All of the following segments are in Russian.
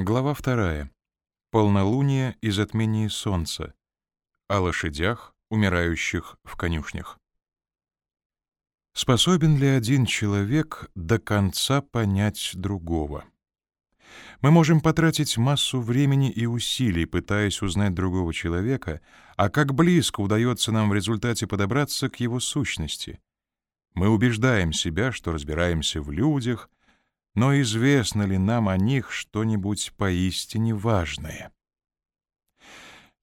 Глава вторая. Полнолуние и затмение солнца. О лошадях, умирающих в конюшнях. Способен ли один человек до конца понять другого? Мы можем потратить массу времени и усилий, пытаясь узнать другого человека, а как близко удается нам в результате подобраться к его сущности. Мы убеждаем себя, что разбираемся в людях, но известно ли нам о них что-нибудь поистине важное?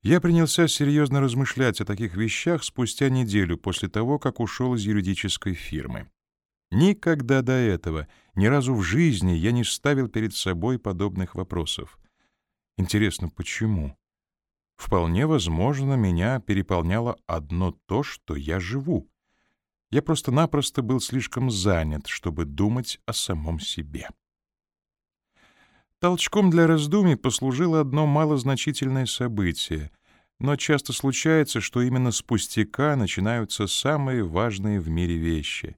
Я принялся серьезно размышлять о таких вещах спустя неделю после того, как ушел из юридической фирмы. Никогда до этого, ни разу в жизни я не ставил перед собой подобных вопросов. Интересно, почему? Вполне возможно, меня переполняло одно то, что я живу. Я просто-напросто был слишком занят, чтобы думать о самом себе. Толчком для раздумий послужило одно малозначительное событие, но часто случается, что именно с пустяка начинаются самые важные в мире вещи.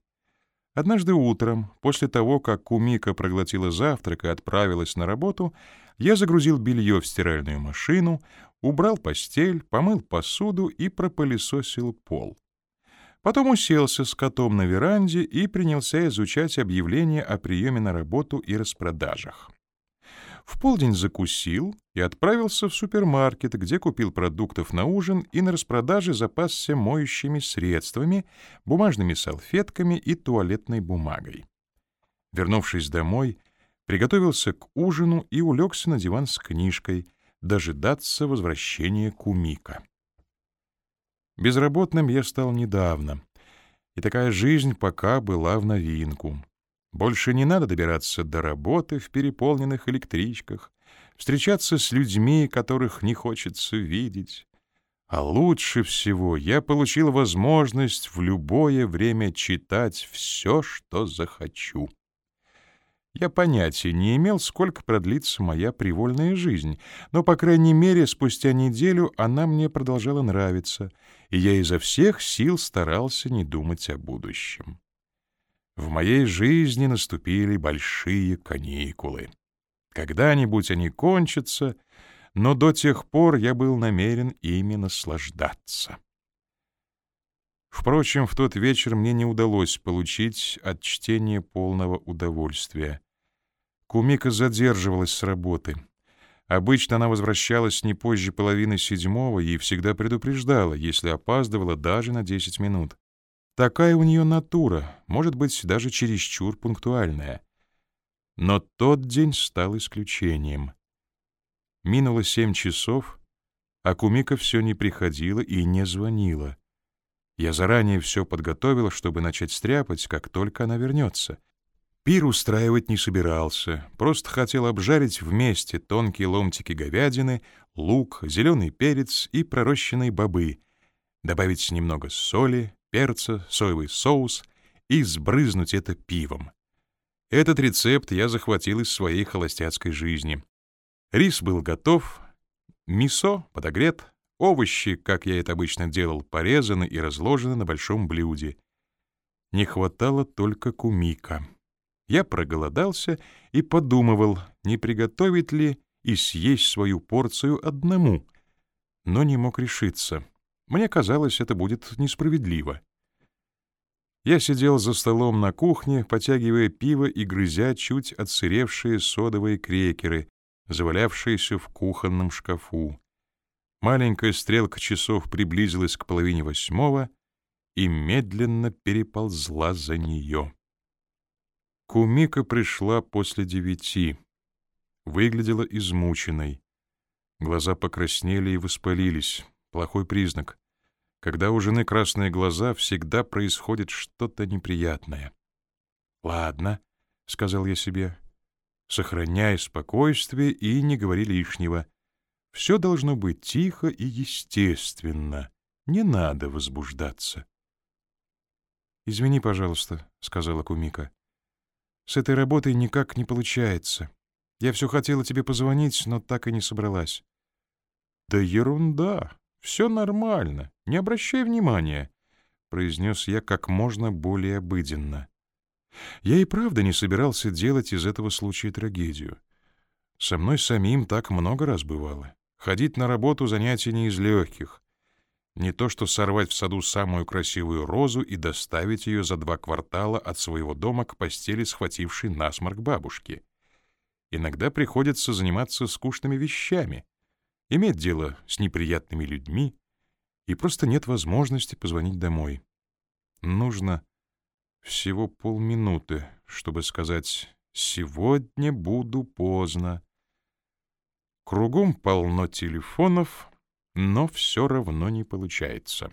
Однажды утром, после того, как Кумика проглотила завтрак и отправилась на работу, я загрузил белье в стиральную машину, убрал постель, помыл посуду и пропылесосил пол. Потом уселся с котом на веранде и принялся изучать объявления о приеме на работу и распродажах. В полдень закусил и отправился в супермаркет, где купил продуктов на ужин и на распродаже запасся моющими средствами, бумажными салфетками и туалетной бумагой. Вернувшись домой, приготовился к ужину и улегся на диван с книжкой, дожидаться возвращения Кумика. Безработным я стал недавно, и такая жизнь пока была в новинку. Больше не надо добираться до работы в переполненных электричках, встречаться с людьми, которых не хочется видеть. А лучше всего я получил возможность в любое время читать все, что захочу. Я понятия не имел, сколько продлится моя привольная жизнь, но, по крайней мере, спустя неделю она мне продолжала нравиться, и я изо всех сил старался не думать о будущем. В моей жизни наступили большие каникулы. Когда-нибудь они кончатся, но до тех пор я был намерен ими наслаждаться. Впрочем, в тот вечер мне не удалось получить от чтения полного удовольствия. Кумика задерживалась с работы. Обычно она возвращалась не позже половины седьмого и всегда предупреждала, если опаздывала даже на десять минут. Такая у нее натура, может быть, даже чересчур пунктуальная. Но тот день стал исключением. Минуло семь часов, а Кумика все не приходила и не звонила. Я заранее все подготовил, чтобы начать стряпать, как только она вернется. Пир устраивать не собирался, просто хотел обжарить вместе тонкие ломтики говядины, лук, зеленый перец и пророщенные бобы, добавить немного соли, перца, соевый соус и сбрызнуть это пивом. Этот рецепт я захватил из своей холостяцкой жизни. Рис был готов, мисо подогрет, овощи, как я это обычно делал, порезаны и разложены на большом блюде. Не хватало только кумика. Я проголодался и подумывал, не приготовить ли и съесть свою порцию одному, но не мог решиться. Мне казалось, это будет несправедливо. Я сидел за столом на кухне, потягивая пиво и грызя чуть отсыревшие содовые крекеры, завалявшиеся в кухонном шкафу. Маленькая стрелка часов приблизилась к половине восьмого и медленно переползла за нее. Кумика пришла после девяти. Выглядела измученной. Глаза покраснели и воспалились. Плохой признак. Когда у жены красные глаза, всегда происходит что-то неприятное. «Ладно», — сказал я себе, — «сохраняй спокойствие и не говори лишнего. Все должно быть тихо и естественно. Не надо возбуждаться». «Извини, пожалуйста», — сказала Кумика. С этой работой никак не получается. Я все хотела тебе позвонить, но так и не собралась. Да ерунда. Все нормально. Не обращай внимания, произнес я как можно более обыденно. Я и правда не собирался делать из этого случая трагедию. Со мной самим так много раз бывало. Ходить на работу — занятие не из легких. Не то что сорвать в саду самую красивую розу и доставить ее за два квартала от своего дома к постели, схватившей насморк бабушки. Иногда приходится заниматься скучными вещами, иметь дело с неприятными людьми, и просто нет возможности позвонить домой. Нужно всего полминуты, чтобы сказать «сегодня буду поздно». Кругом полно телефонов, но все равно не получается.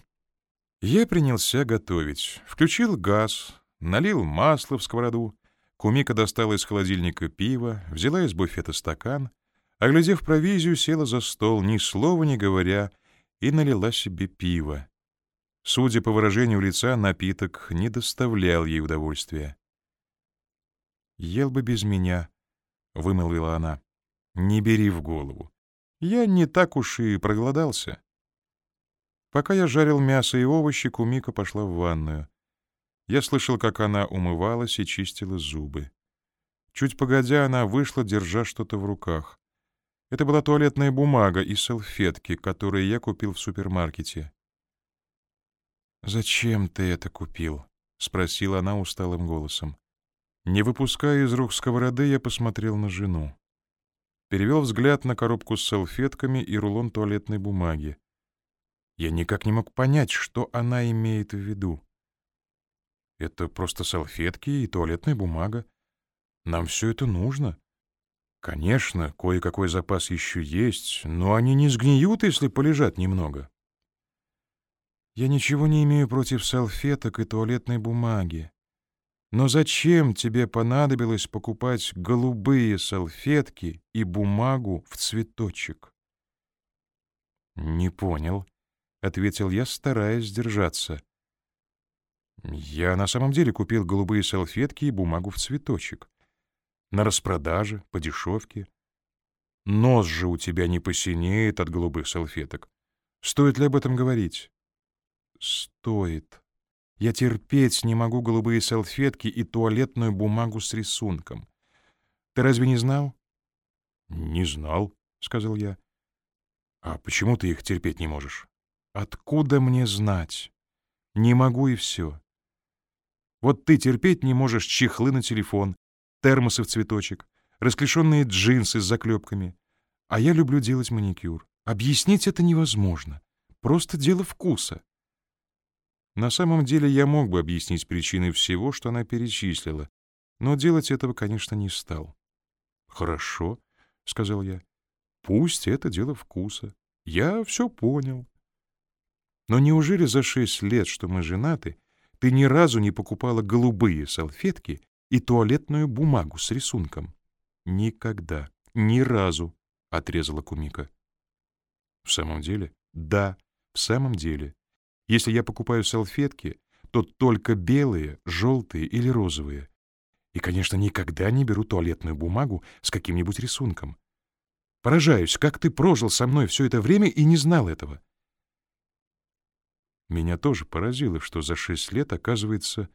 Я принялся готовить. Включил газ, налил масло в сковороду. Кумика достала из холодильника пиво, взяла из буфета стакан, оглядев провизию, села за стол, ни слова не говоря, и налила себе пиво. Судя по выражению лица, напиток не доставлял ей удовольствия. «Ел бы без меня», — вымолвила она. Не бери в голову. Я не так уж и проголодался. Пока я жарил мясо и овощи, Кумика пошла в ванную. Я слышал, как она умывалась и чистила зубы. Чуть погодя, она вышла, держа что-то в руках. Это была туалетная бумага и салфетки, которые я купил в супермаркете. «Зачем ты это купил?» — спросила она усталым голосом. Не выпуская из рук сковороды, я посмотрел на жену перевел взгляд на коробку с салфетками и рулон туалетной бумаги. Я никак не мог понять, что она имеет в виду. Это просто салфетки и туалетная бумага. Нам все это нужно. Конечно, кое-какой запас еще есть, но они не сгниют, если полежат немного. Я ничего не имею против салфеток и туалетной бумаги. Но зачем тебе понадобилось покупать голубые салфетки и бумагу в цветочек? Не понял, ответил я, стараясь сдержаться. Я на самом деле купил голубые салфетки и бумагу в цветочек. На распродаже, по дешевке. Нос же у тебя не посинеет от голубых салфеток. Стоит ли об этом говорить? Стоит. Я терпеть не могу голубые салфетки и туалетную бумагу с рисунком. Ты разве не знал? — Не знал, — сказал я. — А почему ты их терпеть не можешь? — Откуда мне знать? Не могу и все. Вот ты терпеть не можешь чехлы на телефон, термосы в цветочек, расклешенные джинсы с заклепками. А я люблю делать маникюр. Объяснить это невозможно. Просто дело вкуса. На самом деле я мог бы объяснить причины всего, что она перечислила, но делать этого, конечно, не стал. «Хорошо», — сказал я. «Пусть это дело вкуса. Я все понял. Но неужели за шесть лет, что мы женаты, ты ни разу не покупала голубые салфетки и туалетную бумагу с рисунком?» «Никогда. Ни разу», — отрезала Кумика. «В самом деле?» «Да, в самом деле. Если я покупаю салфетки, то только белые, желтые или розовые. И, конечно, никогда не беру туалетную бумагу с каким-нибудь рисунком. Поражаюсь, как ты прожил со мной все это время и не знал этого. Меня тоже поразило, что за шесть лет, оказывается,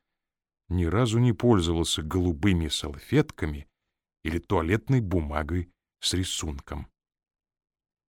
ни разу не пользовался голубыми салфетками или туалетной бумагой с рисунком.